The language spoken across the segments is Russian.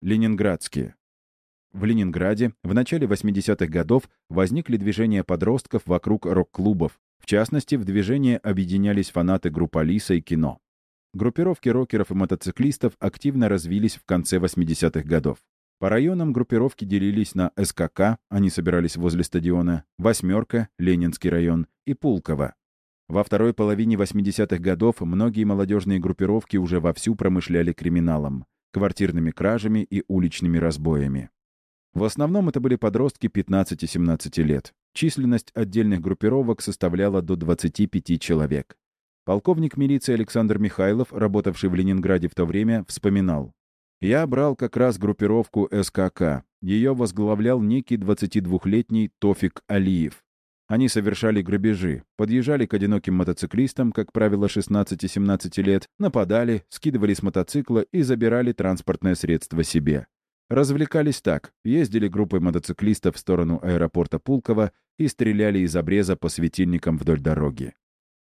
Ленинградские. В Ленинграде в начале 80-х годов возникли движения подростков вокруг рок-клубов. В частности, в движение объединялись фанаты групп Алиса и кино. Группировки рокеров и мотоциклистов активно развились в конце 80-х годов. По районам группировки делились на СКК, они собирались возле стадиона, «Восьмерка», Ленинский район, и Пулково. Во второй половине 80-х годов многие молодежные группировки уже вовсю промышляли криминалом, квартирными кражами и уличными разбоями. В основном это были подростки 15-17 лет. Численность отдельных группировок составляла до 25 человек. Полковник милиции Александр Михайлов, работавший в Ленинграде в то время, вспоминал. «Я брал как раз группировку СКК. Ее возглавлял некий 22-летний Тофик Алиев. Они совершали грабежи, подъезжали к одиноким мотоциклистам, как правило, 16-17 лет, нападали, скидывали с мотоцикла и забирали транспортное средство себе. Развлекались так. Ездили группой мотоциклистов в сторону аэропорта Пулково и стреляли из обреза по светильникам вдоль дороги.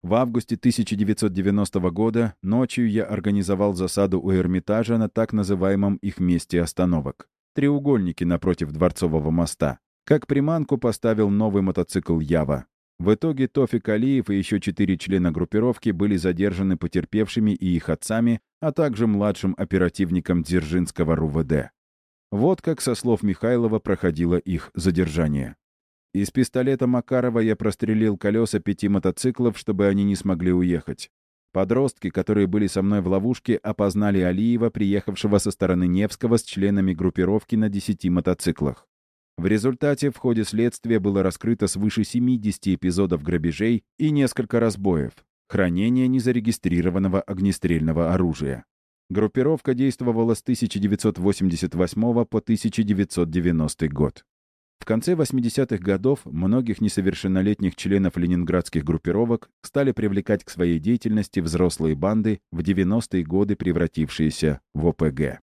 В августе 1990 года ночью я организовал засаду у Эрмитажа на так называемом их месте остановок. Треугольники напротив Дворцового моста. Как приманку поставил новый мотоцикл «Ява». В итоге Тофик Алиев и еще четыре члена группировки были задержаны потерпевшими и их отцами, а также младшим оперативником Дзержинского РУВД. Вот как, со слов Михайлова, проходило их задержание. Из пистолета Макарова я прострелил колеса пяти мотоциклов, чтобы они не смогли уехать. Подростки, которые были со мной в ловушке, опознали Алиева, приехавшего со стороны Невского с членами группировки на десяти мотоциклах. В результате в ходе следствия было раскрыто свыше 70 эпизодов грабежей и несколько разбоев, хранения незарегистрированного огнестрельного оружия. Группировка действовала с 1988 по 1990 год. В конце 80-х годов многих несовершеннолетних членов ленинградских группировок стали привлекать к своей деятельности взрослые банды в 90-е годы превратившиеся в ОПГ.